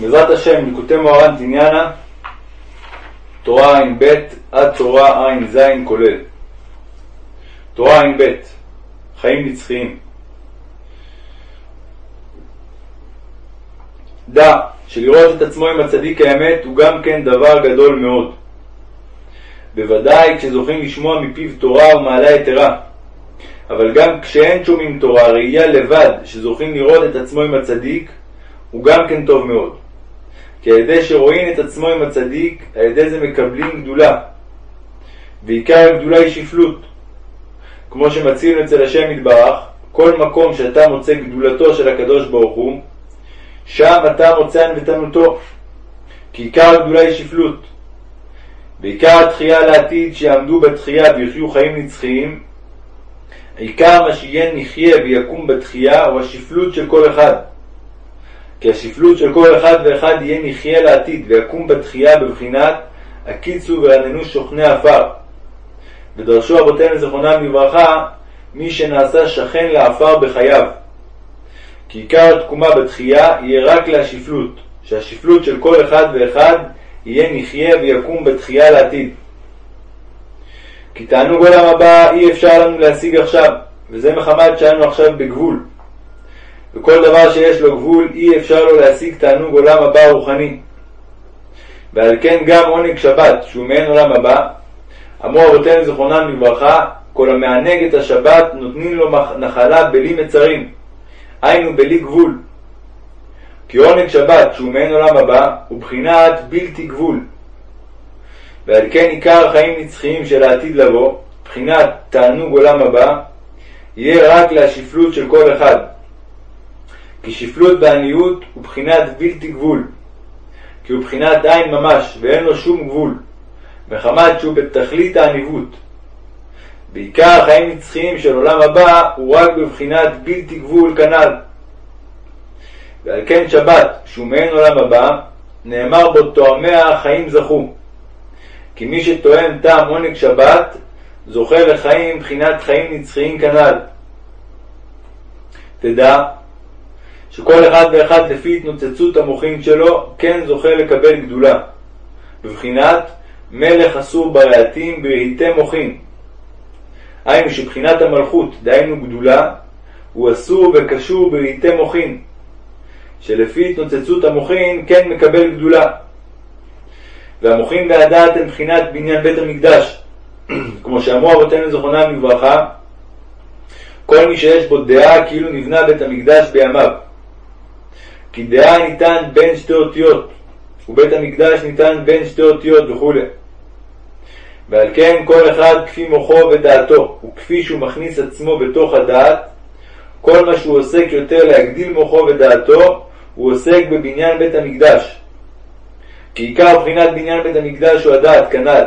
בעזרת השם, ליקוטי מוהר"ן תניאנה, תורה ע"ב עד תורה ע"ז כולל. תורה ע"ב חיים נצחיים. דע שלראות את עצמו עם הצדיק האמת הוא גם כן דבר גדול מאוד. בוודאי כשזוכים לשמוע מפיו תורה ומעלה יתרה. אבל גם כשאין שומעים תורה, ראייה לבד שזוכים לראות את עצמו עם הצדיק, הוא גם כן טוב מאוד. כי על ידי שרואים את עצמו עם הצדיק, על ידי זה מקבלים גדולה. ועיקר הגדולה היא שפלות. כמו שמציעים אצל השם יתברך, כל מקום שאתה מוצא גדולתו של הקדוש ברוך הוא, שם אתה מוצא ענוותנותו. כי עיקר הגדולה היא שפלות. בעיקר התחייה לעתיד שיעמדו בתחייה ויחיו חיים נצחיים, עיקר מה שיהיה נחיה ויקום בתחייה הוא השפלות של כל אחד. כי השפלות של כל אחד ואחד יהיה נחיה לעתיד ויקום בתחייה בבחינת הקיצו ורננו שוכני עפר. ודרשו אבותינו זכרונם לברכה מי שנעשה שכן לעפר בחייו. כי עיקר התקומה בתחייה יהיה רק להשפלות, שהשפלות של כל אחד ואחד יהיה נחיה ויקום בתחייה לעתיד. כי תענוג עולם הבא אי אפשר לנו להשיג עכשיו, וזה מחמת שאנו עכשיו בגבול. וכל דבר שיש לו גבול אי אפשר לו להשיג תענוג עולם הבא הרוחני. ועל כן גם עונג שבת, שהוא מעין עולם הבא, אמרו אבותינו זכרונם לברכה, כל המענג את השבת נותנים לו נחלה בלי מצרים, היינו בלי גבול. כי עונג שבת, שהוא מעין עולם הבא, הוא בחינת בלתי גבול. ועל כן עיקר החיים נצחיים של העתיד לבוא, בחינת תענוג עולם הבא, יהיה רק להשפלות של כל אחד. כי שפלות בעניות הוא בחינת בלתי גבול, כי הוא בחינת עין ממש, ואין לו שום גבול, מחמת שהוא בתכלית העניבות. בעיקר החיים נצחיים של עולם הבא הוא רק בבחינת בלתי גבול כנ"ל. ועל כן שבת, שהוא מעין עולם הבא, נאמר בו תואמיה החיים זכו. כי מי שתואם טעם עונג שבת, זוכה לחיים מבחינת חיים נצחיים כנ"ל. תדע שכל אחד ואחד לפי התנוצצות המוחין שלו, כן זוכה לקבל גדולה. בבחינת מלך אסור ברהטים ברהיטי מוחין. היינו שבחינת המלכות, דהיינו גדולה, הוא אסור וקשור ברהיטי מוחין. שלפי התנוצצות המוחין כן מקבל גדולה. והמוחין והדעת הם בחינת בניין בית המקדש. כמו שאמרו אבותינו זכרונם לברכה, כל מי שיש בו דעה כאילו נבנה בית המקדש בימיו. כי דעה ניתן בין שתי אותיות, ובית המקדש ניתן בין שתי אותיות וכו'. ועל כן כל אחד כפי מוחו ודעתו, וכפי שהוא מכניס עצמו בתוך הדעת, כל מה שהוא עוסק יותר להגדיל מוחו ודעתו, הוא עוסק בבניין בית המקדש. כי עיקר בחינת בניין בית המקדש הוא הדעת, כנ"ל.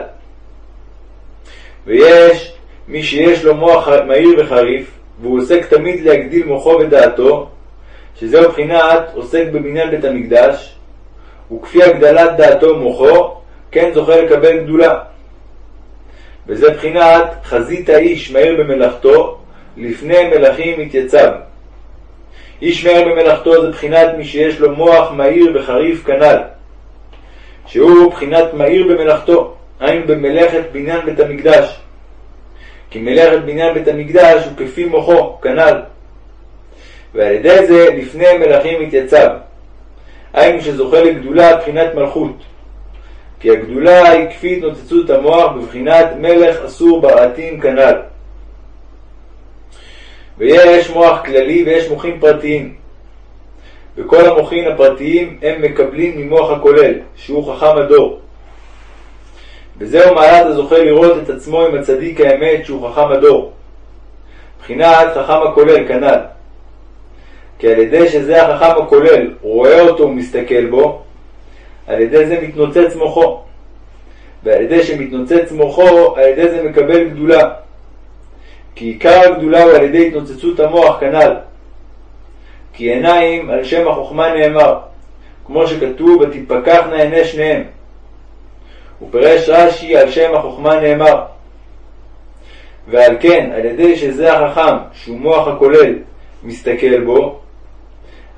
ויש מי שיש לו מוח מהיר וחריף, והוא עוסק תמיד להגדיל מוחו ודעתו, שזהו בחינת עוסק בבניין בית המקדש, וכפי הגדלת דעתו ומוחו, כן זוכה לקבל גדולה. וזה בחינת חזית האיש מהיר במלאכתו, לפני מלכים מתייצב. איש מהיר במלאכתו זה בחינת מי שיש לו מוח מהיר וחריף כנ"ל, שהוא בחינת מהיר במלאכתו, היינו במלאכת בניין בית המקדש. כי מלאכת בניין בית המקדש הוא כפי מוחו, כנ"ל. ועל ידי זה לפני מלכים מתייצב. היינו שזוכה לגדולה בחינת מלכות. כי הגדולה היא כפי התנוצצות המוח בבחינת מלך אסור ברעתים כנ"ל. ויש מוח כללי ויש מוחים פרטיים. וכל המוחים הפרטיים הם מקבלים ממוח הכולל, שהוא חכם הדור. וזהו מעלת הזוכה לראות את עצמו עם הצדיק האמת שהוא חכם הדור. מבחינת חכם הכולל כנ"ל. כי על ידי שזה החכם הכולל רואה אותו ומסתכל בו, על ידי זה מתנוצץ מוחו. ועל ידי שמתנוצץ מוחו, על ידי זה מקבל גדולה. כי עיקר הגדולה הוא על ידי התנוצצות המוח כנ"ל. כי עיניים על שם החוכמה נאמר, כמו שכתוב ותפקחנה עיני שניהם. ופרש רש"י על שם החוכמה נאמר. ועל כן, על ידי שזה החכם, שהוא מוח הכולל, מסתכל בו,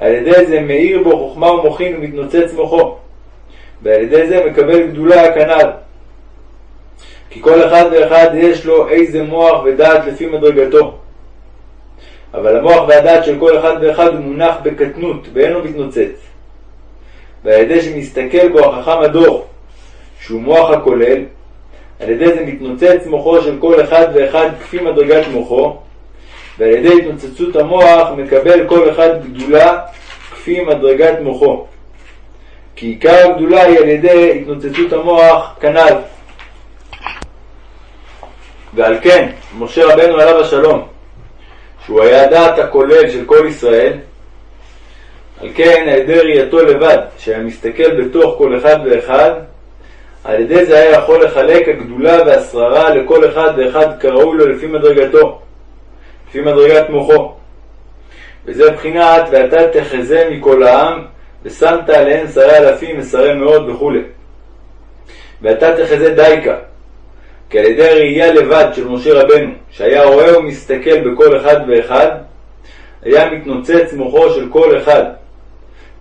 על ידי זה מאיר בו חוכמה ומוחין ומתנוצץ מוחו, ועל ידי זה מקבל גדולה כנ"ל. כי כל אחד ואחד יש לו איזה מוח ודעת לפי מדרגתו. אבל המוח והדעת של כל אחד ואחד הוא מונח בקטנות ואין לו מתנוצץ. ועל ידי שמסתכל בו החכם הדור, שהוא מוח הכולל, על ידי זה מתנוצץ מוחו של כל אחד ואחד כפי מדרגת מוחו, ועל ידי התנוצצות המוח מקבל כל אחד גדולה כפי מדרגת מוחו. כי עיקר הגדולה היא על ידי התנוצצות המוח כנ"ל. ועל כן, משה רבנו עליו השלום, שהוא היה הדעת הכולל של כל ישראל, על כן, ידי ראייתו לבד, שהיה מסתכל בתוך כל אחד ואחד, על ידי זה היה יכול לחלק הגדולה והשררה לכל אחד ואחד כראוי לו לפי מדרגתו, לפי מדרגת מוחו. וזה בחינת ואתה תחזה מכל העם ושמת עליהן שרי אלפים ושרי מאות וכו'. ואתה תחזה דייקה, כי על ידי ראייה לבד של משה רבנו, שהיה רואה ומסתכל בכל אחד ואחד, היה מתנוצץ מוחו של כל אחד,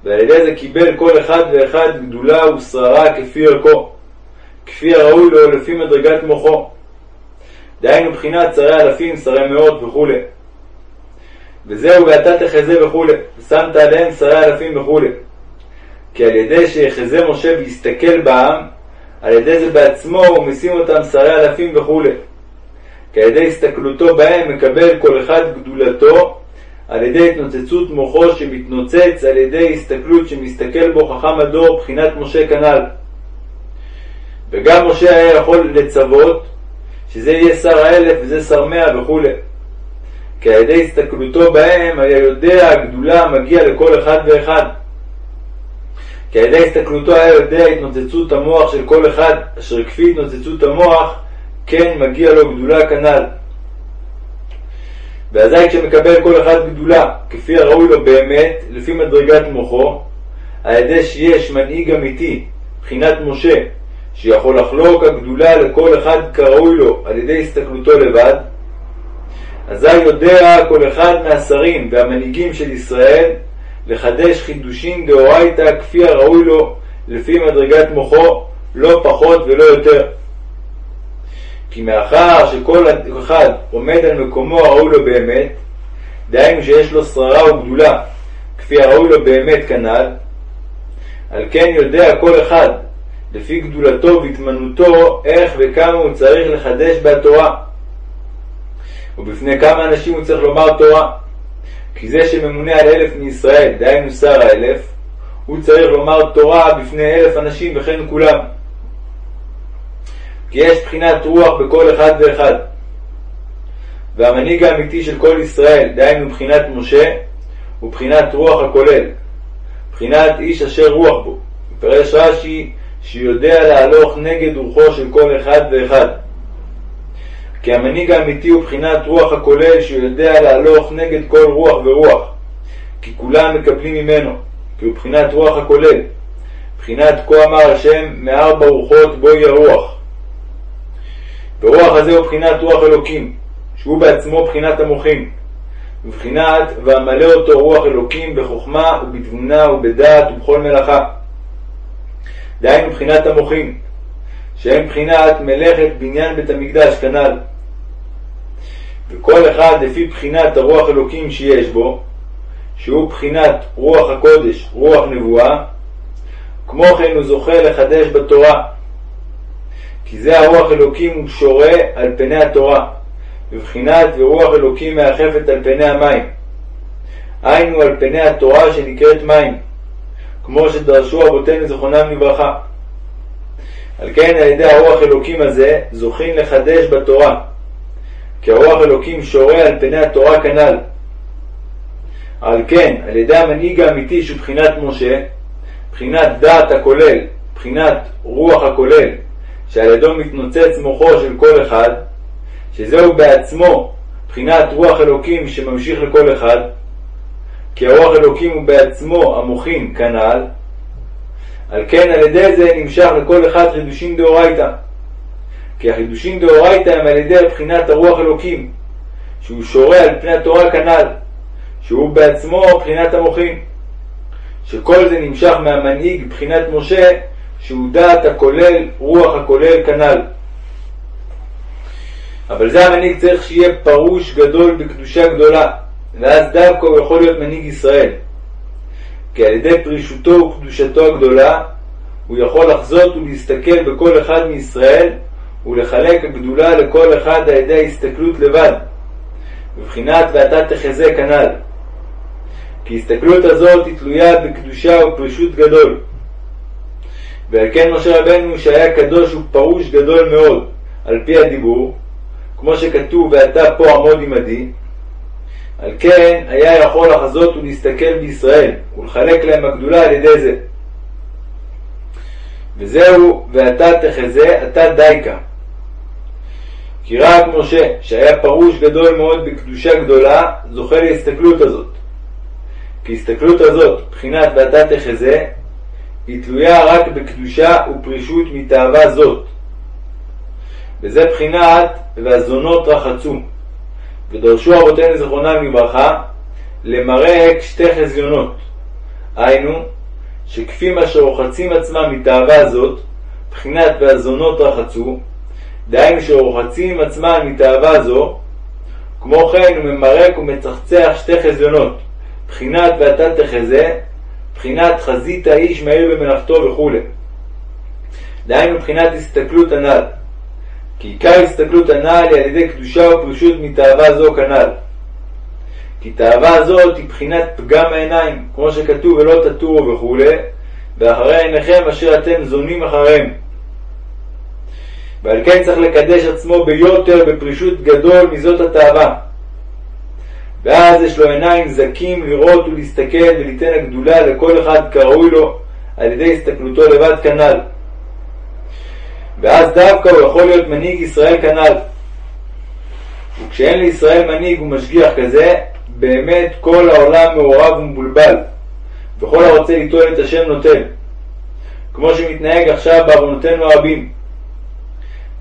ועל ידי זה קיבל כל אחד ואחד גדולה ושררה כפי ערכו, כפי הראוי לו לפי מדרגת מוחו. דהיינו בחינת שרי אלפים, שרי מאות וכו'. וזהו ואתה תחזה וכו', ושמת עליהם שרי אלפים וכו'. כי על ידי שיחזה משה ויסתכל בעם, על ידי זה בעצמו הוא משים אותם שרי אלפים וכו'. כי על ידי הסתכלותו בהם מקבל כל אחד גדולתו על ידי התנוצצות מוחו שמתנוצץ על ידי הסתכלות שמסתכל בו חכם הדור בחינת משה כנ"ל. וגם משה היה יכול לצוות שזה יהיה שר האלף וזה שר מאה וכו'. כי על ידי הסתכלותו בהם היה יודע הגדולה המגיע לכל אחד ואחד. כי על ידי הסתכלותו היה יודע התנוצצות המוח של כל אחד, אשר כפי התנוצצות המוח, כן מגיע לו גדולה כנ"ל. ואזי כשמקבל כל אחד גדולה, כפי הראוי לו באמת, לפי מדרגת מוחו, על ידי שיש מנהיג אמיתי, מבחינת משה, שיכול לחלוק הגדולה לכל אחד כראוי לו על ידי הסתכלותו לבד, אזי יודע כל אחד מהשרים והמנהיגים של ישראל לחדש חידושים דאורייתא כפי הראוי לו לפי מדרגת מוחו, לא פחות ולא יותר. כי מאחר שכל אחד עומד על מקומו הראוי לו באמת, דהיינו שיש לו שררה וגדולה, כפי הראוי לו באמת כנ"ל, על כן יודע כל אחד, לפי גדולתו והתמנותו, איך וכמה הוא צריך לחדש בתורה. ובפני כמה אנשים הוא צריך לומר תורה. כי זה שממונה על אלף מישראל, דהיינו שר האלף, הוא צריך לומר תורה בפני אלף אנשים וכן כולם. כי יש בחינת רוח בכל אחד ואחד. והמנהיג האמיתי של כל ישראל, דהיינו בחינת משה, הוא בחינת רוח הכולל, בחינת איש אשר רוח בו. מפרש רש"י שיודע להלוך נגד רוחו של כל אחד ואחד. כי המנהיג האמיתי הוא בחינת רוח הכולל שיודע להלוך נגד כל רוח ורוח, כי כולם מקבלים ממנו, כי הוא בחינת רוח הכולל, בחינת כה אמר השם מארבע רוחות בואי הרוח. ורוח הזה הוא בחינת רוח אלוקים, שהוא בעצמו בחינת המוחים, ובחינת ואמלא אותו רוח אלוקים בחוכמה ובתבונה ובדעת ובכל מלאכה. דהיינו בחינת המוחים, שהם בחינת מלאכת בניין בית המקדש כנ"ל. וכל אחד לפי בחינת הרוח אלוקים שיש בו, שהוא בחינת רוח הקודש, רוח נבואה, כמו כן הוא זוכה לחדש בתורה. כי זה הרוח אלוקים הוא שורה על פני התורה, בבחינת ורוח אלוקים מאחפת על פני המים. היינו על פני התורה שנקראת מים, כמו שדרשו אבותינו זכרונם לברכה. על כן על ידי הרוח אלוקים הזה זוכים לחדש בתורה, כי הרוח אלוקים שורה על פני התורה כנ"ל. על כן, על ידי המנהיג האמיתי שהוא בחינת משה, בחינת דעת הכולל, בחינת רוח הכולל, שעל ידו מתנוצץ מוחו של כל אחד, שזהו בעצמו בחינת רוח אלוקים שממשיך לכל אחד, כי הרוח אלוקים הוא בעצמו המוחין כנ"ל, על כן על ידי זה נמשך לכל אחד חידושים דאורייתא. כי החידושים דאורייתא הם על ידי בחינת הרוח אלוקים, שהוא שורה על פני התורה כנ"ל, שהוא בעצמו בחינת המוחין. שכל זה נמשך מהמנהיג מבחינת משה, שהוא דעת הכולל, רוח הכולל כנ"ל. אבל זה המנהיג צריך שיהיה פרוש גדול בקדושה גדולה, ואז דווקא הוא יכול להיות מנהיג ישראל. כי על ידי פרישותו וקדושתו הגדולה, הוא יכול לחזות ולהסתכל בכל אחד מישראל ולחלק הגדולה לכל אחד על ידי ההסתכלות לבד, בבחינת ואתה תחזה כנ"ל. כי ההסתכלות הזאת היא תלויה בקדושה ופרישות גדול. ועל כן משה רבנו שהיה קדוש ופרוש גדול מאוד על פי הדיבור, כמו שכתוב ואתה פה עמוד עמדי, על כן היה יכול לחזות ולהסתכל בישראל ולחלק להם הגדולה על ידי זה. וזהו ואתה תחזה אתה דייקה. כי רק משה, שהיה פרוש גדול מאוד בקדושה גדולה, זוכה להסתכלות הזאת. כי הסתכלות הזאת, בחינת ואתה תחזה, היא תלויה רק בקדושה ופרישות מתאווה זאת. וזה בחינת והזונות רחצו. ודרשו אבותינו זכרונם לברכה למרק שתי חזיונות. היינו, שכפי מה שרוחצים עצמם מתאווה זאת, בחינת והזונות רחצו, דהיינו שרוחצים עצמם מתאווה זו, כמו כן הוא ממרק ומצחצח שתי חזיונות, בחינת ואתה תחזה, בחינת חזית האיש מהיר במלאכתו וכו'. דהיינו מבחינת הסתכלות הנ"ל. כי עיקר הסתכלות הנ"ל היא על ידי קדושה ופרישות מתאווה זו כנ"ל. כי תאווה זאת היא בחינת פגם העיניים, כמו שכתוב ולא תטורו וכו', ואחרי עיניכם אשר אתם זונים אחריהם. ועל כן צריך לקדש עצמו ביותר בפרישות גדול מזאת התאווה. ואז יש לו עיניים זכים לראות ולהסתכל וליתן הגדולה לכל אחד כראוי לו על ידי הסתכלותו לבד כנ"ל. ואז דווקא הוא יכול להיות מנהיג ישראל כנ"ל. וכשאין לישראל מנהיג ומשגיח כזה, באמת כל העולם מעורב ומבולבל, וכל הרוצה ליטול את השם נוטל, כמו שמתנהג עכשיו בעוונותינו הרבים.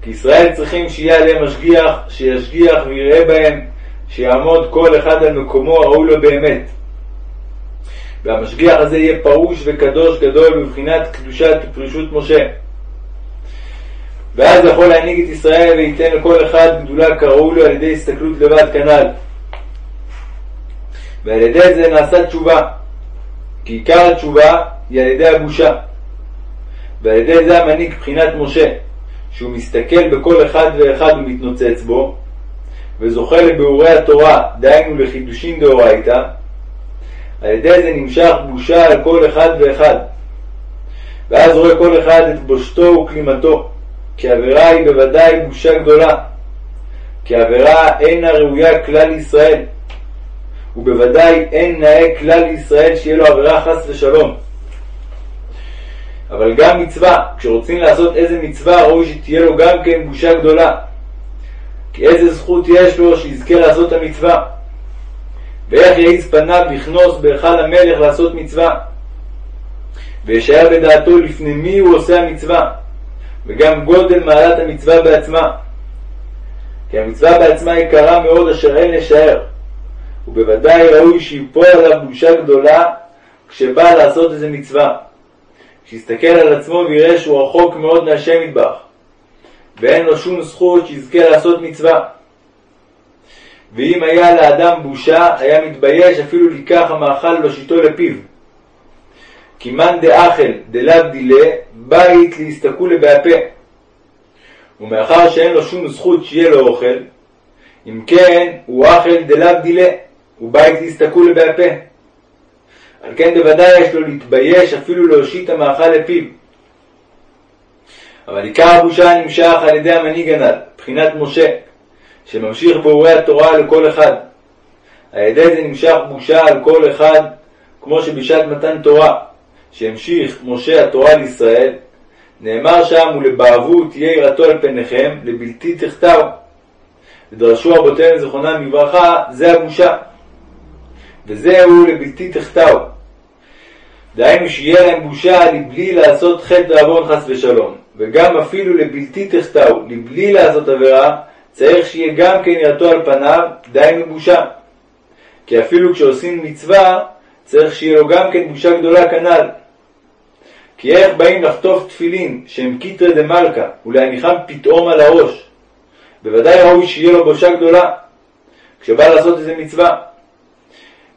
כי ישראל צריכים שיהיה עליהם משגיח, שישגיח ויראה בהם, שיעמוד כל אחד על מקומו הראוי לו באמת. והמשגיח הזה יהיה פרוש וקדוש גדול מבחינת קדושת ופרישות משה. ואז יכול להנהיג את ישראל וייתן לכל אחד גדולה כראוי לו על ידי הסתכלות לבד כנ"ל. ועל ידי זה נעשה תשובה, כי עיקר התשובה היא על ידי הבושה. ועל ידי זה המנהיג בחינת משה, שהוא מסתכל בכל אחד ואחד ומתנוצץ בו, וזוכה לביאורי התורה, דהיינו לחידושין דאורייתא, על ידי זה נמשך בושה על כל אחד ואחד. ואז רואה כל אחד את בושתו וכלימתו, כי עבירה היא בוודאי בושה גדולה, כי עבירה אינה ראויה כלל ישראל, ובוודאי אין נאה כלל ישראל שיהיה לו עבירה חס ושלום. אבל גם מצווה, כשרוצים לעשות איזה מצווה, ראוי שתהיה לו גם כן בושה גדולה. כי איזה זכות יש לו שיזכה לעשות את המצווה. ואיך יעיז פניו לכנוס בהיכל המלך לעשות מצווה. וישאר בדעתו לפני מי הוא עושה המצווה, וגם גודל מעלת המצווה בעצמה. כי המצווה בעצמה יקרה מאוד אשר אין לשער, ובוודאי ראוי שיפול עליו בושה גדולה כשבא לעשות איזה מצווה. שיסתכל על עצמו ויראה שהוא רחוק מאוד מהשם ידבח, ואין לו שום זכות שיזכה לעשות מצווה. ואם היה לאדם בושה, היה מתבייש אפילו לקח המאכל בשיטו לפיו. כי מאן דאכל דלאו דילה, בית להסתכלו לבהפה. ומאחר שאין לו שום זכות שיהיה לו אוכל, אם כן, הוא אכל דלאו דילה, ובית להסתכלו לבהפה. על כן בוודאי יש לו להתבייש אפילו להושיט המאכל לפיו. אבל עיקר הבושה נמשך על ידי המנהיג הנ"ל, בחינת משה, שממשיך באורי התורה לכל אחד. על ידי זה נמשך בושה על כל אחד, כמו שבשעת מתן תורה, שהמשיך משה התורה לישראל, נאמר שם ולבעבו תהיה יראתו על פניכם, לבלתי תכתב. ודרשו רבותינו זכרונם לברכה, זה הבושה. וזהו לבלתי תחטאו. דהיינו שיהיה להם בושה לבלי לעשות חטא ועוון חס ושלום, וגם אפילו לבלתי תחטאו, לבלי לעשות עבירה, צריך שיהיה גם כן יראתו על פניו, דהיינו בושה. כי אפילו כשעושים מצווה, צריך שיהיה לו גם כן בושה גדולה כנ"ל. כי איך באים לחטוף תפילין שהם כתרי דמלכא ולהניחם פתאום על הראש? בוודאי ראוי שיהיה לו בושה גדולה כשבא לעשות איזה מצווה.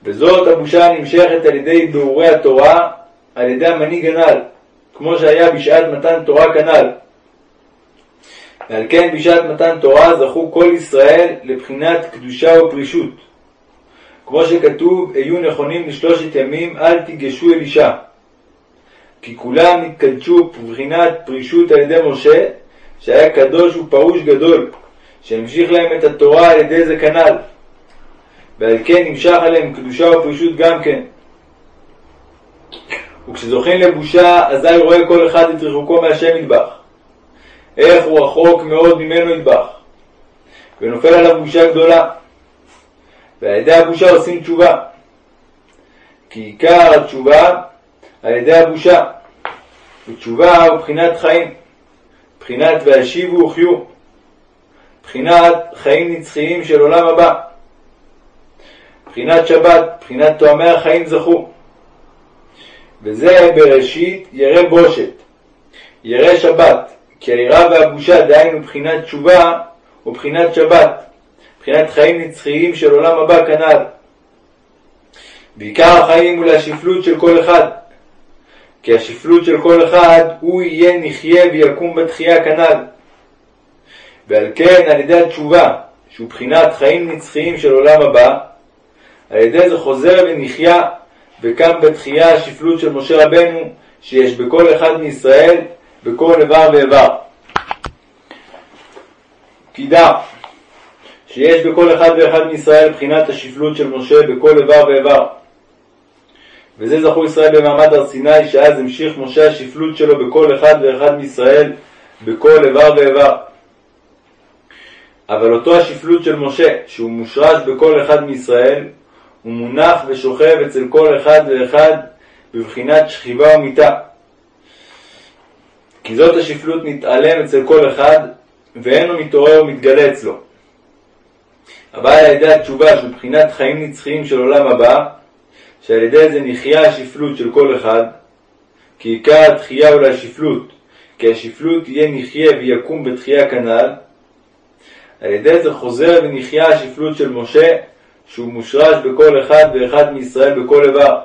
וזאת הבושה הנמשכת על ידי ביאורי התורה על ידי המנהיג הנ"ל, כמו שהיה בשעת מתן תורה כנ"ל. ועל כן בשעת מתן תורה זכו כל ישראל לבחינת קדושה ופרישות. כמו שכתוב, היו נכונים לשלושת ימים, אל תיגשו אל אישה. כי כולם נתקדשו בבחינת פרישות על ידי משה, שהיה קדוש ופרוש גדול, שהמשיך להם את התורה על ידי זה כנ"ל. ועל כן נמשך עליהם קדושה ופרישות גם כן. וכשזוכים לבושה, אזי רואה כל אחד את רחוקו מהשם ידבח. איך הוא רחוק מאוד ממנו ידבח. ונופל עליו בושה גדולה. ועל ידי הבושה עושים תשובה. כי עיקר התשובה על ידי הבושה. ותשובה הוא בחינת חיים. בחינת והשיבו וחיו. בחינת חיים נצחיים של עולם הבא. בחינת שבת, בחינת תואמי החיים זכו. וזה בראשית ירא בושת, ירא שבת, כי היראה והבושה, דהיינו בחינת תשובה, ובחינת שבת, בחינת חיים נצחיים של עולם הבא כנ"ל. ועיקר החיים הוא להשפלות של כל אחד, כי השפלות של כל אחד הוא יהיה נחיה ויקום בתחייה כנ"ל. ועל כן על ידי התשובה, שהוא בחינת חיים נצחיים של עולם הבא, על ידי זה חוזר ונחיה וקם בתחייה השפלות של משה רבנו שיש בכל אחד מישראל, בכל איבר ואיבר. כי דע שיש בכל אחד ואחד מישראל בחינת השפלות של משה בכל איבר ואיבר. וזה זכו ישראל במעמד הר סיני, שאז המשיך משה השפלות שלו בכל אחד ואחד מישראל, בכל איבר ואיבר. אבל אותו השפלות של משה, שהוא מושרש בכל אחד מישראל, הוא מונח ושוכב אצל כל אחד ואחד בבחינת שכיבה ומיטה. כי זאת השפלות נתעלם אצל כל אחד, ואינו מתעורר ומתגלה אצלו. הבעיה על ידי התשובה של בחינת חיים נצחיים של עולם הבא, שעל ידי זה נחיה השפלות של כל אחד, כי עיקר התחייה הוא להשפלות, כי השפלות יהיה נחיה ויקום בתחייה כנ"ל, על ידי זה חוזר ונחיה השפלות של משה, שהוא מושרש בכל אחד ואחד מישראל בכל איבר.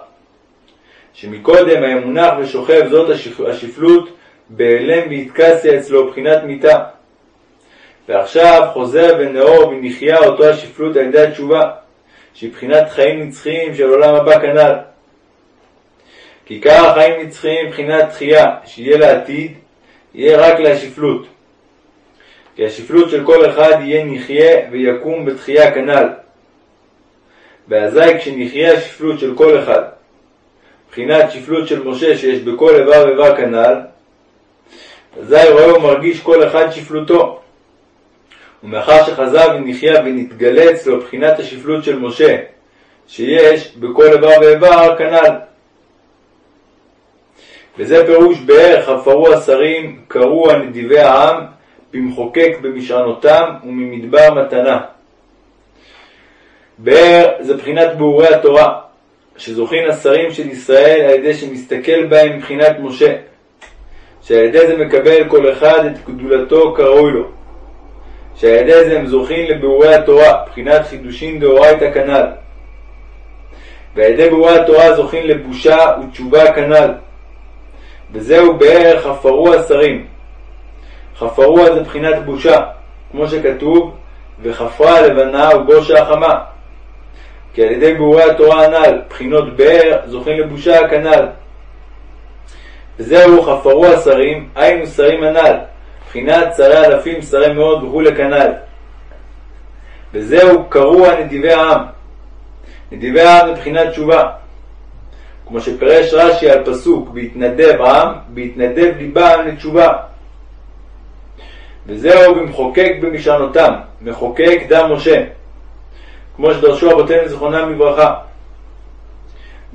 שמקודם היה מונח ושוכב זאת השפלות בהלם והתכסיה אצלו בחינת מיתה. ועכשיו חוזר ונאור ונחיה אותו השפלות על ידי התשובה, שהיא בחינת חיים נצחיים של עולם הבא כנ"ל. כי עיקר החיים נצחיים מבחינת תחייה, שיהיה לעתיד, יהיה רק להשפלות. כי השפלות של כל אחד יהיה נחיה ויקום בתחייה כנ"ל. ואזי כשנחיה השפלות של כל אחד, מבחינת שפלות של משה שיש בכל איבר ואיבר כנ"ל, אזי רואה ומרגיש כל אחד שפלותו. ומאחר שחזר ונחיה ונתגלה אצלו בחינת השפלות של משה, שיש בכל איבר ואיבר כנ"ל. וזה פירוש בערך הפרו השרים, קראו הנדיבי העם, במחוקק במשענותם וממדבר מתנה. באר זה בחינת ביאורי התורה, שזוכין השרים של ישראל על ידי שמסתכל בהם מבחינת משה, שעל ידי זה מקבל כל אחד את גדולתו כראוי לו, שעל ידי זה הם זוכים לביאורי התורה, בחינת חידושין דאורייתא כנ"ל. ועל ידי ביאורי התורה זוכים לבושה ותשובה כנ"ל. וזהו בערך חפרו השרים. חפרו זה בחינת בושה, כמו שכתוב, וחפרה הלבנה ובושה החמה. כי על ידי ביאורי התורה הנ"ל, בחינות באר, זוכים לבושה הכנ"ל. וזהו חפרו השרים, היינו שרים הנ"ל, בחינת שרי אלפים, שרי מאות וכולי כנ"ל. וזהו קרוע נדיבי העם. נדיבי העם בחינת תשובה. כמו שפרש רש"י על פסוק, בהתנדב עם, בהתנדב ליבם לתשובה. וזהו במחוקק במשענותם, מחוקק דם משה. כמו שדרשו אבותינו זיכרונם לברכה.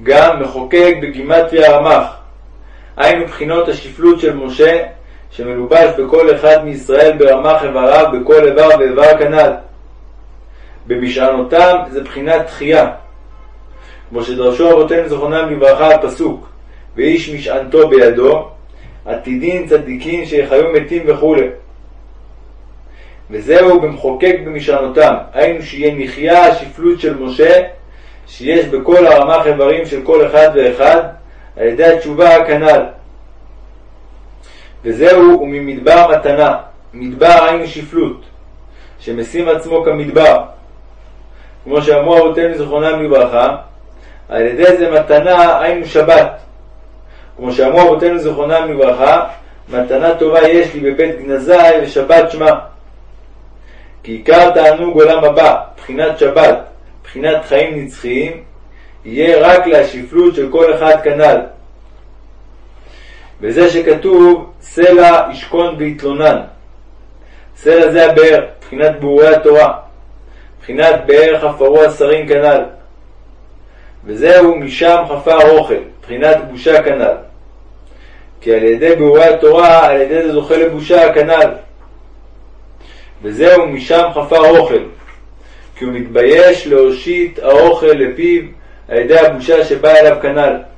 גם מחוקק בגימטריה הרמ"ח, היינו בחינות השפלות של משה, שמלובש בכל אחד מישראל ברמ"ח איבריו, בכל איבר ואיבר כנ"ל. במשענותם זה בחינת תחייה. כמו שדרשו אבותינו זכרונם לברכה הפסוק ואיש משענתו בידו, עתידין צדיקים שיחיו מתים וכולי. וזהו במחוקק במשענותם, היינו שיהיה מחיה השפלות של משה, שיש בכל הרמ"ח איברים של כל אחד ואחד, על ידי התשובה הכנ"ל. וזהו וממדבר מתנה, מדבר היינו שפלות, שמשים עצמו כמדבר. כמו שאמרו אבותינו זכרונם לברכה, על ידי זה מתנה היינו שבת. כמו שאמרו אבותינו זכרונם לברכה, מתנה טובה יש לי בבית גנזי ושבת שמע. כי עיקר תענוג עולם הבא, בחינת שבת, בחינת חיים נצחיים, יהיה רק להשפלות של כל אחד כנ"ל. וזה שכתוב סלע ישכון ויתלונן. סלע זה הבאר, בחינת בורי התורה, בחינת באר חפרו השרים כנ"ל. וזהו משם חפר אוכל, בחינת בושה כנ"ל. כי על ידי ביאורי התורה, על ידי זה זוכה לבושה כנ"ל. וזהו משם חפר אוכל, כי הוא מתבייש להושיט האוכל לפיו על ידי הבושה שבאה אליו כנ"ל.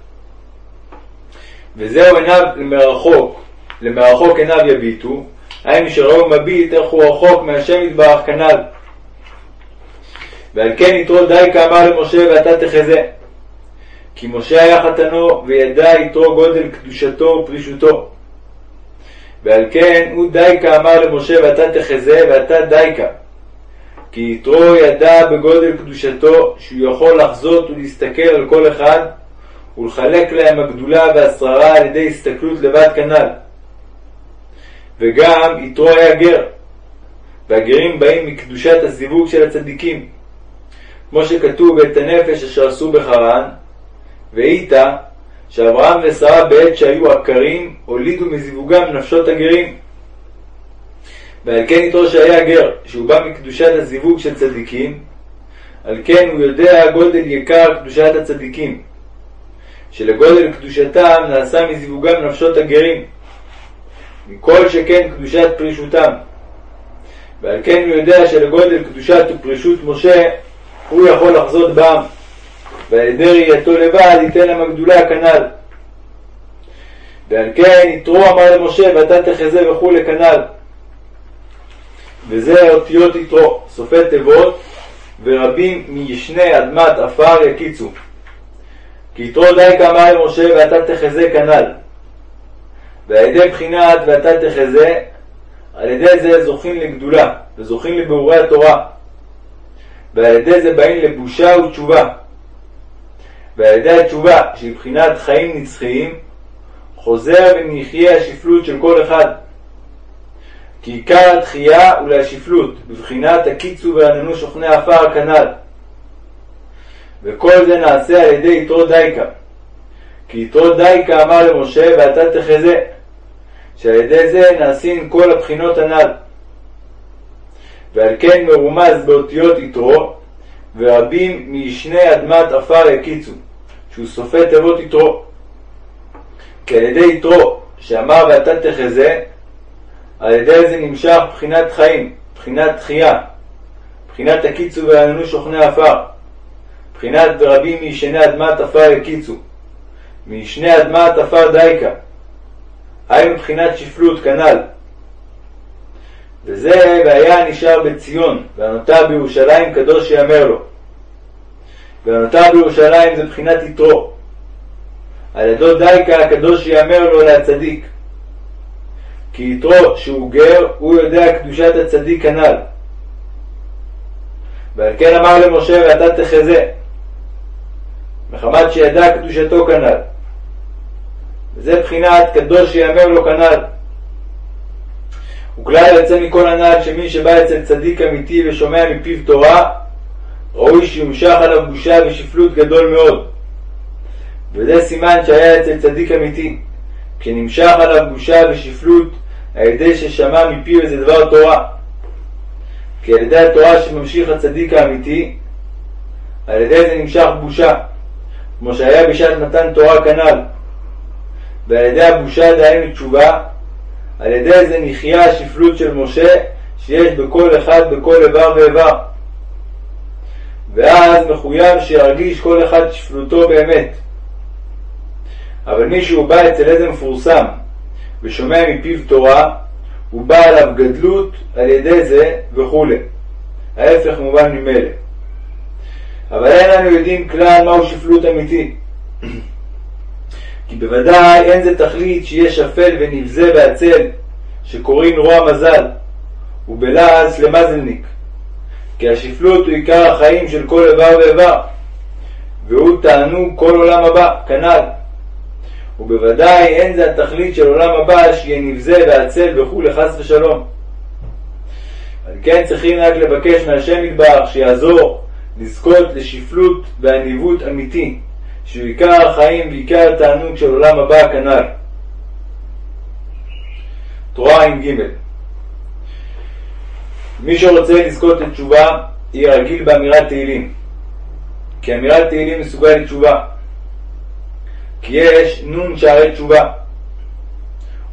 וזהו עיניו למרחוק, למרחוק עיניו יביטו, היינו שראו מביט איך הוא רחוק מהשם יתברך כנ"ל. ועל כן יתרו די כאמר למשה ואתה תחזה. כי משה היה חתנו וידע יתרו גודל קדושתו ופרישותו. ועל כן הוא די כאמר למשה ואתה תחזה ואתה דייקה. כי יתרו ידע בגודל קדושתו שהוא יכול לחזות ולהסתכל על כל אחד ולחלק להם הגדולה והשררה על ידי הסתכלות לבד כנ"ל. וגם יתרו היה גר, והגרים באים מקדושת הזיווג של הצדיקים, כמו שכתוב בית הנפש אשר עשו בחרן, ואיתה שאברהם ושרה בעת שהיו עקרים הולידו מזיווגם נפשות הגרים. ועל כן יתרו שהיה גר, שהוא בא מקדושת הזיווג של צדיקים, על כן הוא יודע גודל יקר קדושת הצדיקים, שלגודל קדושתם נעשה מזיווגם נפשות הגרים, מכל שכן קדושת פרישותם. ועל כן הוא יודע שלגודל קדושת ופרישות משה הוא יכול לחזות בעם, ועל ידי ראייתו לבד ייתן להם הגדולה כנ"ל. ועל כן יתרו אמר למשה ואתה תחזה וכולי כנ"ל. וזה אותיות יתרו, סופי תיבות, ורבים מישני אדמת עפר יקיצו. כי יתרו די כאמר למשה ואתה תחזה כנ"ל. ועל ידי בחינת ואתה תחזה, על ידי זה זוכים לגדולה, וזוכים לביאורי התורה. ועל ידי זה באים לבושה ותשובה. ועל ידי התשובה, שהיא בחינת חיים נצחיים, חוזר ונחיה השפלות של כל אחד. כי עיקר התחייה הוא להשפלות, בבחינת הקיצו ועננו שוכני עפר כנ"ל. וכל זה נעשה על ידי יתרו דייקה. כי יתרו דייקה אמר למשה ואתה תחזה, שעל ידי זה נעשים כל הבחינות הנ"ל. ועל כן מרומז באותיות יתרו, ורבים מישני אדמת עפר יקיצו, שהוא סופי תיבות יתרו. כי על ידי יתרו, שאמר ואתה תחזה, על ידי זה נמשך בחינת חיים, בחינת תחייה, בחינת הקיצו ועננו שוכני עפר, בחינת רבים מישני אדמת עפר יקיצו, מישני אדמת עפר דייקה, היינו בחינת שפלות כנ"ל. וזה והיה נשאר בציון, והנותר בירושלים קדוש יאמר לו. והנותר בירושלים זה בחינת יתרו. על ידו דייקה הקדוש יאמר לו להצדיק. כי יתרו שהוא גר, הוא יודע קדושת הצדיק כנ"ל. ועל כן אמר למשה ואתה תחזה, מחמת שידע קדושתו כנ"ל. וזה בחינת קדוש יאמר לו כנ"ל. וכלל יוצא מכל הנ"ל שמי שבא אצל צדיק אמיתי ושומע מפיו תורה, ראוי שיומשך עליו בושה ושפלות גדול מאוד. וזה סימן שהיה אצל צדיק אמיתי, כשנמשך עליו בושה ושפלות על ידי ששמע מפיו איזה דבר תורה. כי על ידי התורה שממשיך הצדיק האמיתי, על ידי זה נמשך בושה, כמו שהיה בשעת מתן תורה כנ"ל. ועל ידי הבושה דהיינו תשובה, על ידי זה נחיה השפלות של משה שיש בכל אחד בכל איבר ואיבר. ואז מחויב שירגיש כל אחד שפלותו באמת. אבל מי שהוא בא אצל איזה מפורסם ושומע מפיו תורה, הוא בא עליו גדלות על ידי זה וכולי. ההפך מובן ממילא. אבל אין אנו יודעים כלל מהו שפלות אמיתי. כי בוודאי אין זה תכלית שיהיה שפל ונבזה ועצל, שקוראים רוע מזל, ובלעז למזלניק. כי השפלות הוא עיקר החיים של כל איבר ואיבר, והוא תענוג כל עולם הבא, כנ"ל. ובוודאי אין זה התכלית של עולם הבא שיהיה נבזה ועצל וכולי חס ושלום. על כן צריכים רק לבקש מהשם יתברך שיעזור לזכות לשפלות ועניבות אמיתי, שהוא עיקר החיים ועיקר התענוג של עולם הבא כנ"ל. תורה ע"ג מי שרוצה לזכות לתשובה, יהיה רגיל באמירת תהילים. כי אמירת תהילים מסוגל לתשובה. כי יש נון שערי תשובה.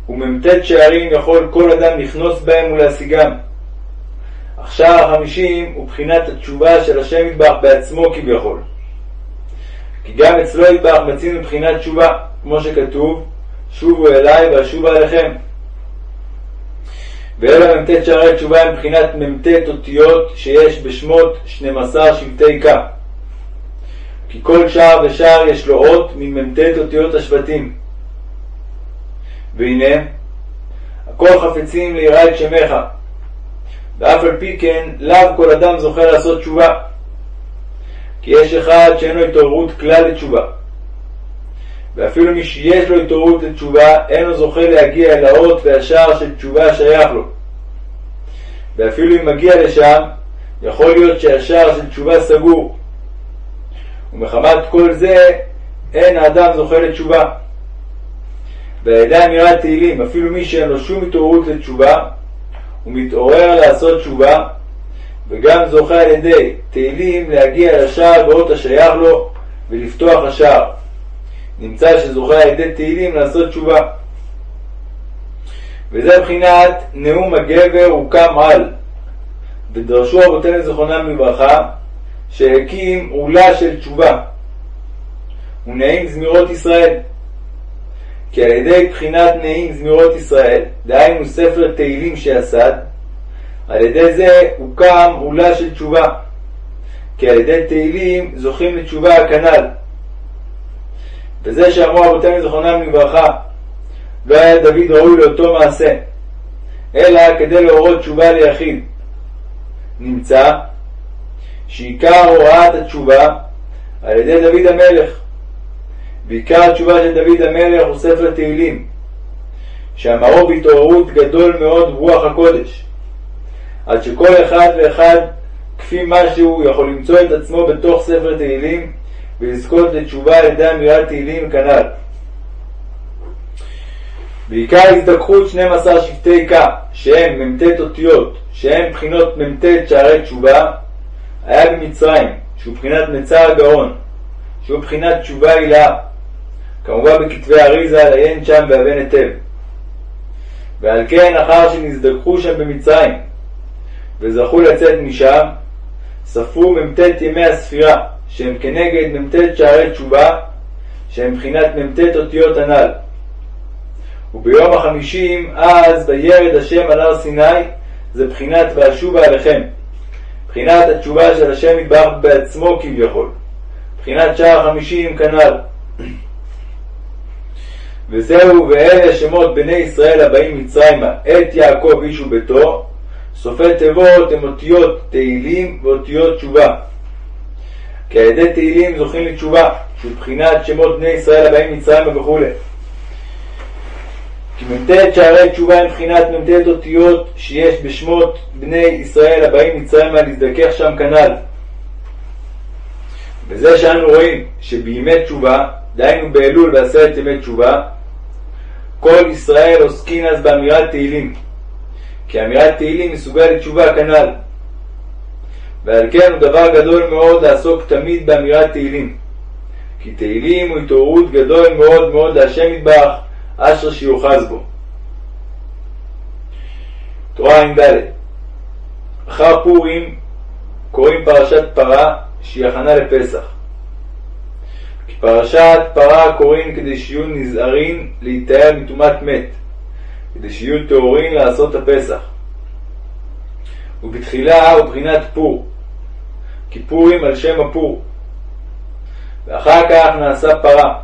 ומ"ט שערים יכול כל אדם לכנוס בהם ולהשיגם. אך שער החמישים הוא בחינת התשובה של השם יתברך בעצמו כביכול. כי גם אצלו יתברך מצינו בחינת תשובה, כמו שכתוב, שובו אליי ואשובה עליכם. ואלה מ"ט שערי תשובה הם בחינת מ"ט אותיות שיש בשמות 12 שבטי קה. כי כל שער ושער יש לו אות ממ"ט אותיות השבטים. והנה, הכל חפצים ליראה את שמך, ואף על פי כן לאו כל אדם זוכה לעשות תשובה. כי יש אחד שאין לו התעוררות כלל לתשובה. ואפילו מי שיש לו התעוררות לתשובה, אינו זוכה להגיע אל האות והשער של תשובה שייך לו. ואפילו אם מגיע לשם, יכול להיות שהשער של תשובה סגור. ומחמת כל זה, אין האדם זוכה לתשובה. ועל ידי אמירת תהילים, אפילו מי שאין לו שום התעוררות לתשובה, הוא מתעורר לעשות תשובה, וגם זוכה על ידי תהילים להגיע לשער באות השייך לו ולפתוח השער. נמצא שזוכה על ידי תהילים לעשות תשובה. וזה מבחינת נאום הגבר הוקם על. ודרשו רבותינו זכרונם לברכה שהקים עולה של תשובה. ונעים זמירות ישראל. כי על ידי בחינת נעים זמירות ישראל, דהיינו ספר תהילים שיסד, על ידי זה הוקם עולה של תשובה. כי על ידי תהילים זוכים לתשובה הכנ"ל. וזה שאמרו אבותינו זכרונם לברכה, לא היה דוד ראוי לאותו מעשה, אלא כדי להורות תשובה ליחיד. נמצא שעיקר הוראת התשובה על ידי דוד המלך, ועיקר התשובה של דוד המלך הוא ספר תהילים, שאמרו בהתעוררות גדול מאוד ברוח הקודש, עד שכל אחד ואחד כפי משהו יכול למצוא את עצמו בתוך ספר תהילים ולזכות לתשובה על ידי אמירת תהילים כנ"ל. בעיקר הזדככות 12 שבטי קה, שהם מ"ט אותיות, שהם בחינות מ"ט שערי תשובה, היה במצרים, שהוא בחינת מצר הגאון, שהוא בחינת תשובה הילאה. כמובן בכתבי אריזה, לעיין שם והבן היטב. ועל כן, אחר שנזדככו שם במצרים, וזכו לצאת משם, ספרו מ"ט ימי הספירה, שהם כנגד מ"ט שערי תשובה, שהם בחינת מ"ט אותיות הנ"ל. וביום החמישים אז וירד השם על הר סיני, זה בחינת ואשובה עליכם. בחינת התשובה של השם יתברך בעצמו כביכול. בחינת שער החמישים כנ"ל. וזהו ואלה שמות בני ישראל הבאים מצרימה את יעקב איש וביתו, סופי תיבות הם אותיות תהילים ואותיות תשובה. כי על ידי תהילים זוכים לתשובה, שהוא בחינת שמות בני ישראל הבאים מצרימה וכולי. כי מ"ט שערי תשובה הם בחינת מ"ט אותיות שיש בשמות בני ישראל הבאים מצרימה להזדכך שם כנ"ל. וזה שאנו רואים שבימי תשובה, דהיינו באלול בעשרת ימי תשובה, כל ישראל עוסקין אז באמירת תהילים, כי אמירת תהילים מסוגל לתשובה כנ"ל. ועל כן הוא דבר גדול מאוד לעסוק תמיד באמירת תהילים. כי תהילים הוא התעוררות גדול מאוד מאוד להשם יתברך, אשר שיוחז בו. תורה ע"ד אחר פורים קוראים פרשת פרה שהיא הכנה לפסח. פרשת פרה קוראים כדי שיהיו נזהרים להיטהר מטומאת מת, כדי שיהיו טהורים לעשות הפסח. ובתחילה הוא בחינת פור, כי פורים על שם הפור. ואחר כך נעשה פרה.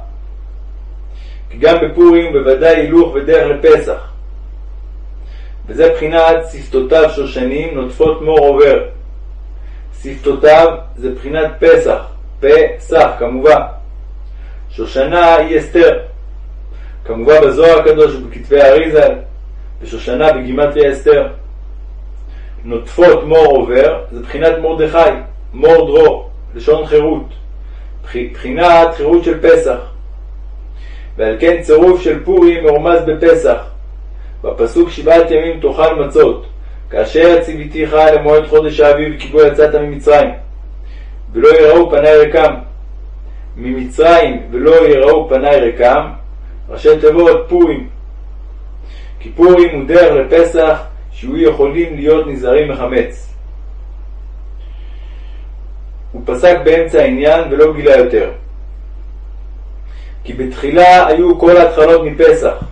כי גם בפורים בוודאי הילוך ודרך לפסח. וזה בחינת שפתותיו שושנים נוטפות מור עובר. שפתותיו זה בחינת פסח, פסח כמובן. שושנה היא אסתר. כמובן בזוהר הקדוש ובכתבי האריזה, ושושנה בגימטריה אסתר. נוטפות מור עובר, זה בחינת מרדכי, מור דרור, לשון חירות. בחינת חירות של פסח. ועל כן צירוף של פורים מרומז בפסח. בפסוק שבעת ימים תאכל מצות, כאשר ציוויתיך למועד חודש האביב כי בו יצאת ממצרים, ולא יראו פני ריקם. ממצרים ולא יראו פני ריקם, ראשי תיבות פורים. כי פורים הוא דרך לפסח שיהיו יכולים להיות נזהרים מחמץ. הוא פסק באמצע העניין ולא גילה יותר. כי בתחילה היו כל ההתחלות מפסח,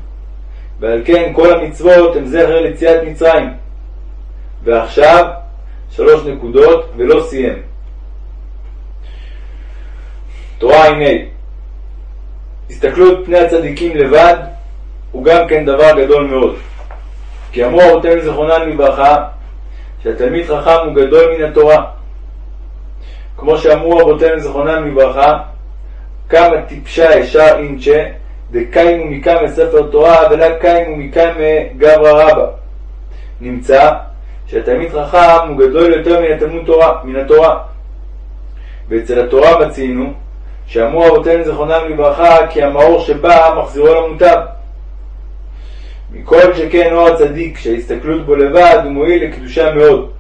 ועל כן כל המצוות הם זכר ליציאת מצרים. ועכשיו שלוש נקודות ולא סיים. תורה הנה הסתכלות פני הצדיקים לבד הוא גם כן דבר גדול מאוד. כי אמרו אבותינו זכרונן לברכה שהתלמיד חכם הוא גדול מן התורה. כמו שאמרו אבותינו זכרונם לברכה, כמה טיפשה ישר אינצ'ה, דקיימו מכם מספר תורה, ולה קיימו מכם גברא רבא. נמצא שהתלמיד חכם הוא גדול יותר מן התלמוד תורה, מן התורה. ואצל התורה מצינו שאמרו אבותינו זכרונם לברכה כי המאור שבא מחזירו למוטב. מכל שכן אור הצדיק שההסתכלות בו לבד הוא מועיל לקדושה מאוד.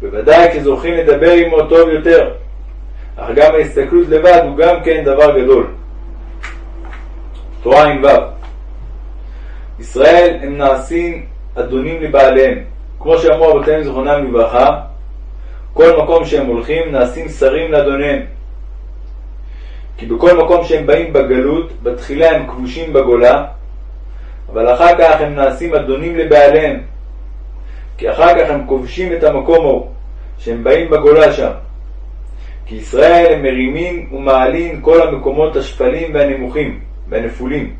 בוודאי כשזוכים לדבר עמו טוב יותר, אך גם ההסתכלות לבד הוא גם כן דבר גדול. תורה עם ו' ישראל הם נעשים אדונים לבעליהם, כמו שאמרו אבותינו זכרונם לברכה, כל מקום שהם הולכים נעשים שרים לאדוניהם. כי בכל מקום שהם באים בגלות, בתחילה הם כבושים בגולה, אבל אחר כך הם נעשים אדונים לבעליהם. כי אחר כך הם כובשים את המקום ההוא, שהם באים בגולה שם. כי ישראל הם מרימים ומעלים כל המקומות השפלים והנמוכים והנפולים.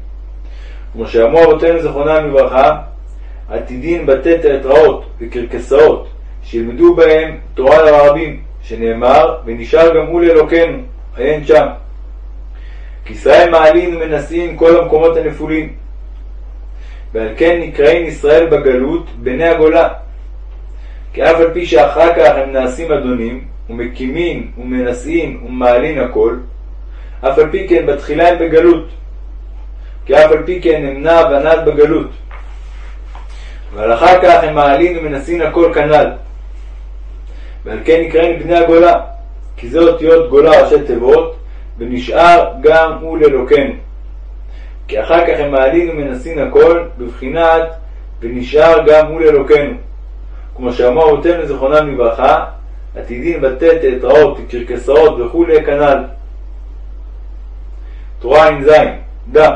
כמו שאמרו אבותינו זכרונם לברכה, עתידין בתי תיאטראות וקרקסאות, שילמדו בהם תורה לרבים, שנאמר, ונשאר גם הוא לאלוקינו, עיין שם. ישראל מעלים ומנסים כל המקומות הנפולים. ועל כן נקראים ישראל בגלות בני הגולה. כי אף על פי שאחר כך הם נעשים אדונים, ומקימים ומנשאים ומעלים הכל, אף על פי כן בתחילה הם בגלות. כי אף על פי כן הם נע ונד בגלות. אבל אחר כך הם מעלים ומנסים הכל כנ"ל. ועל כן נקראים בני הגולה, כי זה אותיות גולה ראשי תיבות, ונשאר גם הוא לאלוקינו. כי אחר כך הם מעלים ומנסים הכל בבחינת ונשאר גם הוא לאלוקינו. כמו שאמר אבותינו זכרונם לברכה, עתידין בתי תיאטראות, קרקסאות וכולי כנ"ל. תורה ע"ז, דע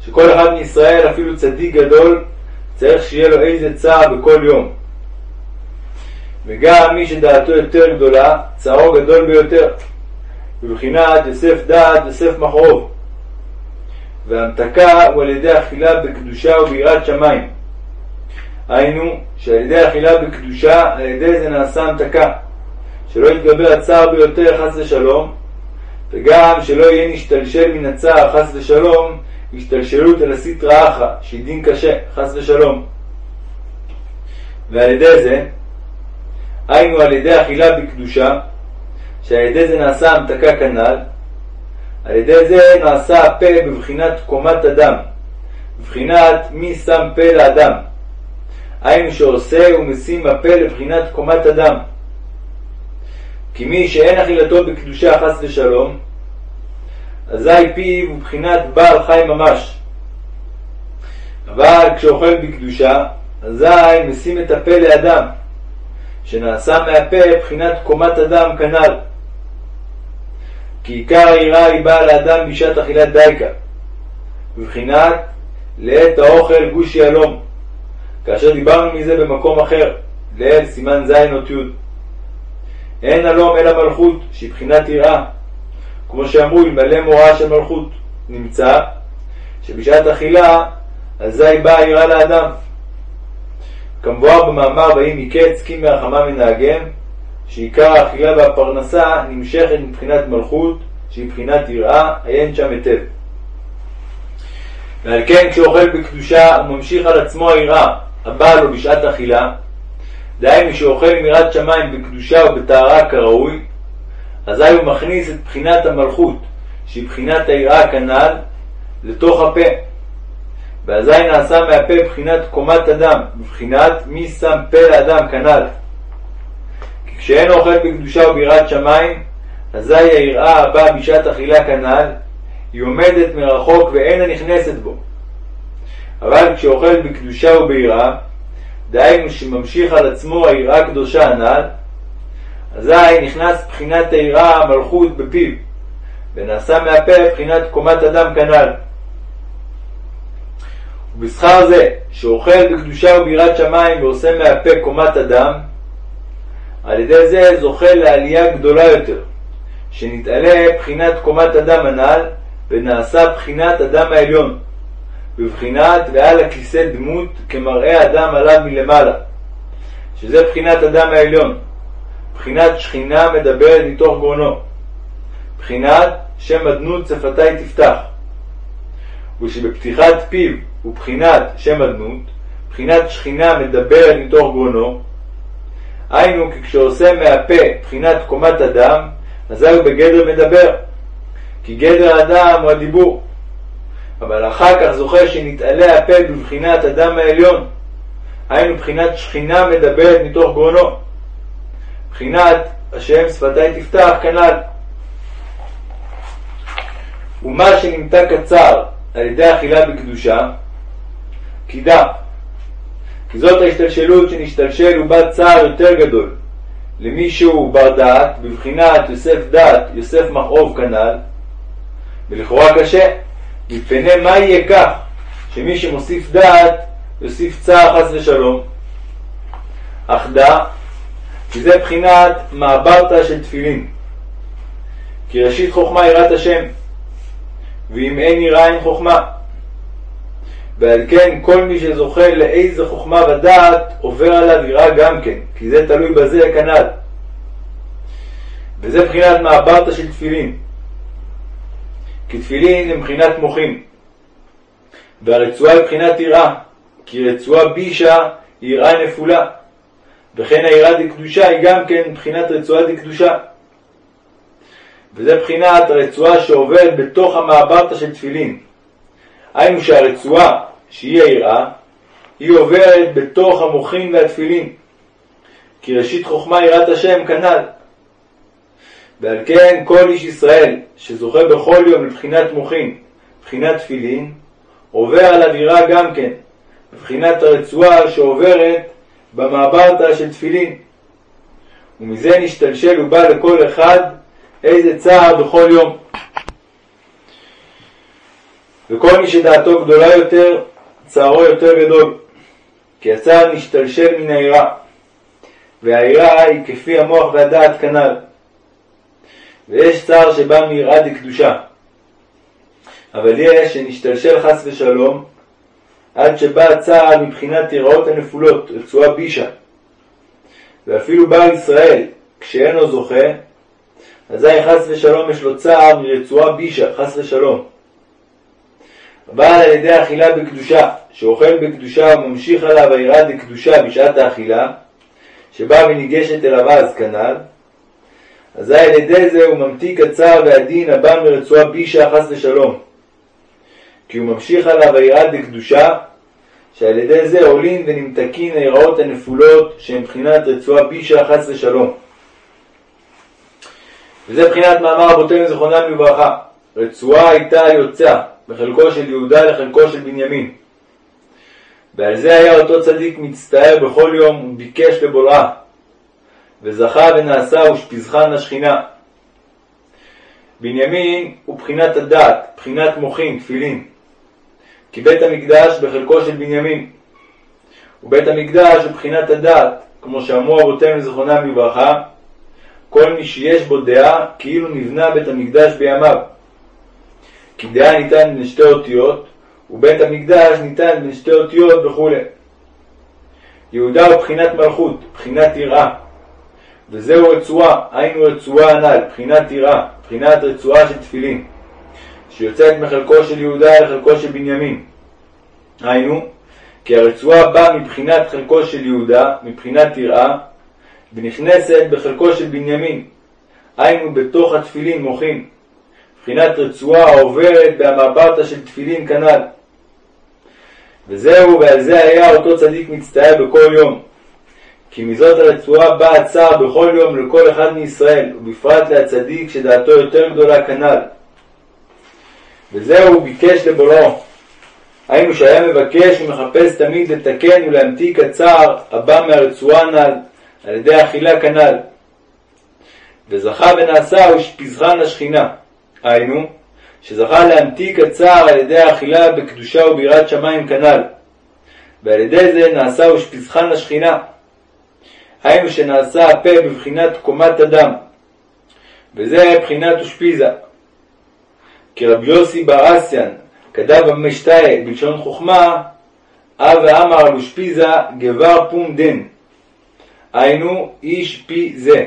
שכל אחד מישראל, אפילו צדיק גדול, צריך שיהיה לו איזה צער בכל יום. וגם מי שדעתו יותר גדולה, צערו גדול ביותר. בבחינת יוסף דעת, יוסף מחרוב. והמתקה הוא על ידי אכילה בקדושה וביראת שמיים. היינו, שעל ידי אכילה בקדושה, על ידי זה נעשה המתקה. שלא יתגבר הצער ביותר חס ושלום, וגם שלא יהיה נשתלשל מן הצער חס ושלום, השתלשלות אל הסטרא אחרא, שהיא דין קשה, חס ושלום. ועל ידי זה, היינו על ידי אכילה בקדושה, שעל ידי זה נעשה המתקה כנ"ל, על ידי זה נעשה הפה בבחינת קומת אדם, בבחינת מי שם פה לאדם. היינו שעושה ומשים הפה לבחינת קומת אדם. כי מי שאין אכילתו בקדושה חס ושלום, אזי פיו הוא בחינת בעל חי ממש. אבל כשאוכל בקדושה, אזי משים את הפה לאדם, שנעשה מהפה בחינת קומת אדם כנ"ל. כי עיקר היראה היא באה לאדם בשעת אכילת דייקה, בבחינת לעת האוכל גוש יהלום, כאשר דיברנו מזה במקום אחר, לעיל סימן ז' אות י'. אין הלום אלא מלכות, שהיא בחינת יראה, כמו שאמרו אלמלא מוראה של מלכות. נמצא שבשעת אכילה אזי באה יראה לאדם. כמבואר במאמר ויהי מקץ כי מהחמה מנהגם שעיקר האכילה והפרנסה נמשכת מבחינת מלכות שהיא בחינת יראה, עיין שם היטב. ועל כן כשאוכל בקדושה הוא ממשיך על עצמו היראה הבאה לו בשעת אכילה, דהיינו שאוכל עם יראת שמיים בקדושה ובטהרה כראוי, אזי הוא מכניס את בחינת המלכות, שהיא בחינת היראה כנ"ל, לתוך הפה. ואזי נעשה מהפה בחינת קומת אדם, בבחינת מי שם פה לאדם כנ"ל. כשאין אוכל בקדושה וביראת שמיים, אזי היראה הבאה בשעת אכילה כנ"ל, היא עומדת מרחוק ואינה נכנסת בו. אבל כשאוכל בקדושה וביראה, דהיינו שממשיך על עצמו היראה הקדושה הנ"ל, אזי נכנס בחינת היראה המלכות בפיו, ונעשה מהפה בחינת קומת אדם כנ"ל. ובשכר זה, שאוכל בקדושה וביראת שמיים ועושה מהפה קומת אדם, על ידי זה זוכה לעלייה גדולה יותר, שנתעלה בחינת קומת אדם הנ"ל, ונעשה בחינת אדם העליון, בבחינת ועל הכיסא דמות כמראה אדם עליו מלמעלה, שזה בחינת אדם העליון, בחינת שכינה מדברת מתוך גרונו, בחינת שם אדנות שפתי תפתח, ושבפתיחת פיו ובחינת שם אדנות, בחינת שכינה מדברת מתוך גרונו, היינו כי כשעושה מהפה בחינת קומת אדם, אזי הוא בגדר מדבר, כי גדר האדם הוא הדיבור. אבל אחר כך זוכה שנתעלה הפה בבחינת אדם העליון, היינו בחינת שכינה מדברת מתוך גרונו. בחינת השם שפתי תפתח כנ"ל. ומה שנמתק הצער על ידי אכילה בקדושה, קידה. זאת ההשתלשלות שנשתלשל ובה צער יותר גדול. למי שהוא בר דעת, בבחינת יוסף דעת, יוסף מכאוב כנ"ל, ולכאורה קשה, מפני מה יהיה כך, שמי שמוסיף דעת, יוסיף צער חס ושלום. אך דע, כי זה בחינת מעברתא של תפילין. כי ראשית חוכמה יראת השם, ואם אין יראה אין חוכמה. ועל כן כל מי שזוכה לאיזה חוכמה ודעת עובר עליו יראה גם כן, כי זה תלוי בזה כנ"ל. וזה בחינת מעברתא של תפילין. כי תפילין הם בחינת מוחין, והרצועה היא בחינת יראה, כי רצועה בישה היא יראה נפולה, וכן היראה דקדושה היא גם כן בחינת רצועה דקדושה. וזה בחינת הרצועה שעוברת בתוך המעברתא של תפילין. היינו שהרצועה, שהיא היראה, היא עוברת בתוך המוחין והתפילין. כי ראשית חוכמה יראת השם כנ"ל. ועל כן כל איש ישראל שזוכה בכל יום לבחינת מוחין, בחינת תפילין, עובר על אווירה גם כן, בבחינת הרצועה שעוברת במעברתא של תפילין. ומזה נשתלשל ובא לכל אחד איזה צער בכל יום. וכל מי שדעתו גדולה יותר, צערו יותר גדול, כי הצער נשתלשל מן היראה, והיראה היא כפי המוח והדעת כנ"ל. ויש צער שבא מיראה דקדושה, אבל יש שנשתלשל חס ושלום עד שבא הצער מבחינת יראות הנפולות, רצועה בישה. ואפילו בעל ישראל, כשאין לו זוכה, אזי חס ושלום יש לו צער מרצועה בישה, חס ושלום. בעל על ידי אכילה בקדושה, שאוכל בקדושה וממשיך עליו היראה דקדושה בשעת האכילה, שבאה וניגשת אליו אז כנ"ל, אזי על ידי זה הוא ממתיק הצער והדין הבא מרצועה בישה חס ושלום. כי הוא ממשיך עליו היראה דקדושה, שעל ידי זה עולין ונמתקין היראות הנפולות שהן מבחינת רצועה בישה חס ושלום. וזה מבחינת מאמר רבותינו זכרונם לברכה. רצועה הייתה יוצאה בחלקו של יהודה לחלקו של בנימין. ועל זה היה אותו צדיק מצטער בכל יום וביקש לבולעה. וזכה ונעשה ושפיזכן לשכינה. בנימין הוא בחינת הדעת, בחינת מוחין, תפילין. כי בית המקדש בחלקו של בנימין. ובית המקדש הוא בחינת הדעת, כמו שאמרו אבותינו זיכרונם לברכה, כל מי שיש בו דעה, כאילו נבנה בית המקדש בימיו. כי דעה ניתן בין שתי אותיות, ובית המקדש ניתן בין שתי אותיות וכו'. יהודה הוא בחינת מלכות, בחינת יראה. וזהו רצועה, היינו רצועה הנ"ל, בחינת יראה, בחינת רצועה של תפילין, שיוצאת מחלקו של יהודה לחלקו של בנימין. היינו, כי הרצועה באה מבחינת חלקו של יהודה, מבחינת יראה, ונכנסת בחלקו של בנימין, היינו בתוך התפילין מוחין, מבחינת רצועה העוברת בהמברתא של תפילין כנ"ל. וזהו, ועל זה היה אותו צדיק מצטער בכל יום. כי מזאת הרצועה בא הצער בכל יום לכל אחד מישראל, ובפרט להצדיק שדעתו יותר גדולה כנ"ל. וזהו ביקש לבוראו. היינו שהיה מבקש ומחפש תמיד לתקן ולהמתיק הצער הבא מהרצועה הנ"ל, על ידי אכילה כנ"ל. וזכה ונעשה ושפיזכן לשכינה. היינו, שזכה להמתיק הצער על ידי האכילה בקדושה וביראת שמיים כנ"ל. ועל ידי זה נעשה ושפיזכן לשכינה. היינו שנעשה הפה בבחינת קומת אדם, וזה בחינת אושפיזה. כי רבי יוסי בר אסיאן כתב במשתאי בלשון חוכמה, אב ואמר על אושפיזה גבר פום דן. היינו איש פי זה,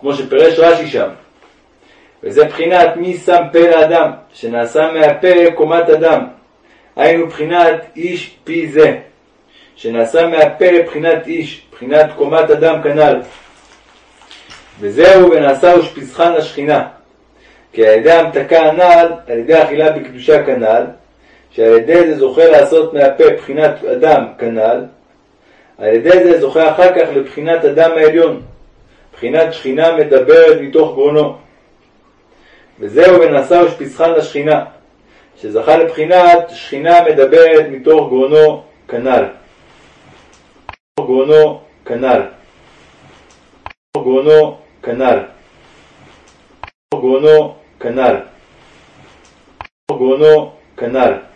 כמו שפירש רש"י שם. וזה בחינת מי שם פה לאדם, שנעשה מהפה קומת אדם. היינו בחינת איש פי זה, שנעשה מהפה לבחינת איש, בחינת קומת אדם כנ"ל. וזהו ונעשה ושפיזכן לשכינה. כי על ידי המתקה הנ"ל, על ידי אכילה בקדושה כנ"ל, שעל ידי זה זוכה לעשות מהפה בחינת אדם כנ"ל, על ידי זה זוכה אחר כך לבחינת אדם העליון, בחינת שכינה מדברת מתוך גרונו. וזהו ונעשה ושפיסחן לשכינה, שזכה לבחינת שכינה מדברת מתוך גרונו כנ"ל. גרונו כנ"ל. גרונו כנ"ל. גרונו כנ"ל. גרונו כנ"ל.